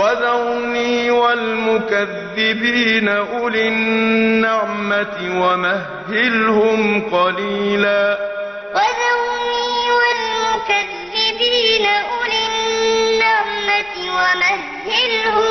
وذرني والمكذبين أولي النعمة ومهلهم قليلا. وذرني والمكذبين أولي النعمة ومهلهم